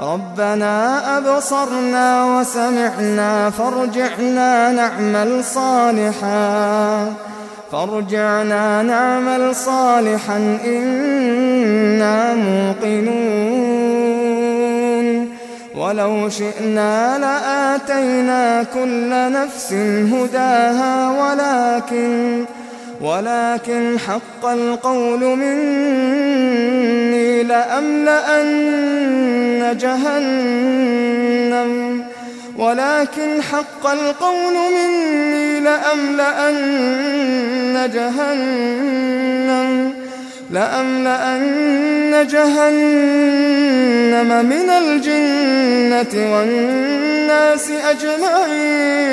ربنا أبصرنا وسمعنا فارجعنا نعمل صالحا. فارجعنا نعمل صالحا إنا موقنون. ولو شئنا لآتينا كل نفس هداها ولكن ولكن حق القول مني لأملأن جهنم. ولكن حق القول مني لأملأن جهنم. لأملأن جهنم من الجنة والناس أجمعين.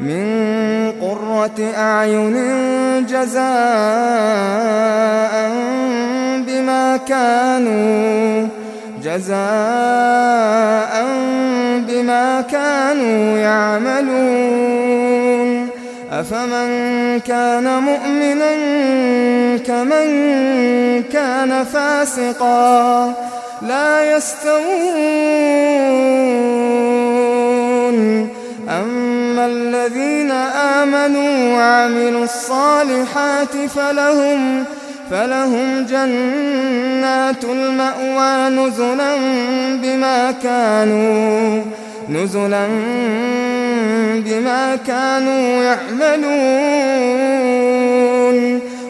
من قرة أعين جزاء بما كانوا جزاء بما كانوا يعملون. أفمن كان مؤمنا كمن كان فاسقا لا يستوون. أم الذين آمنوا وعملوا الصالحات فلهم فلهم جنات المأوى نزلا بما كانوا نزلا بما كانوا يعملون.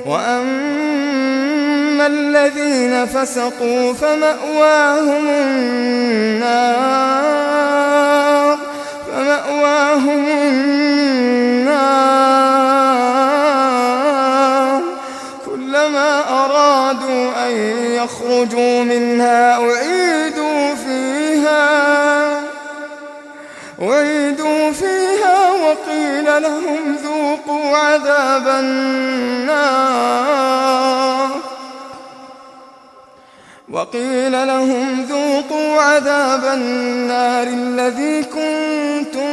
وأما الذين فسقوا فمأواهم النار. يخرجوا منها أعيدوا فيها أعيدوا فيها وقيل لهم ذوقوا عذاب النار. وقيل لهم ذوقوا عذاب النار الذي كنتم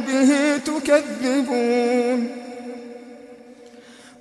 به تكذبون.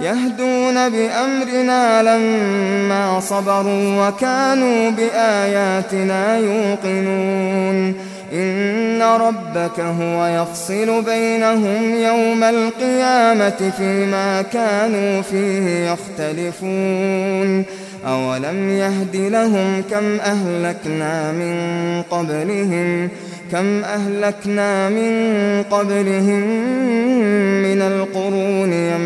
يهدون بأمرنا لما صبروا وكانوا بآياتنا يوقنون. إن ربك هو يفصل بينهم يوم القيامة فيما كانوا فيه يختلفون. أولم يهد لهم كم أهلكنا من قبلهم كم أهلكنا من قبلهم من القرون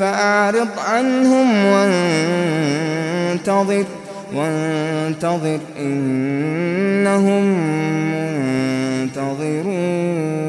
فأعرض عنهم وانتظر وانتظر إنهم منتظرون.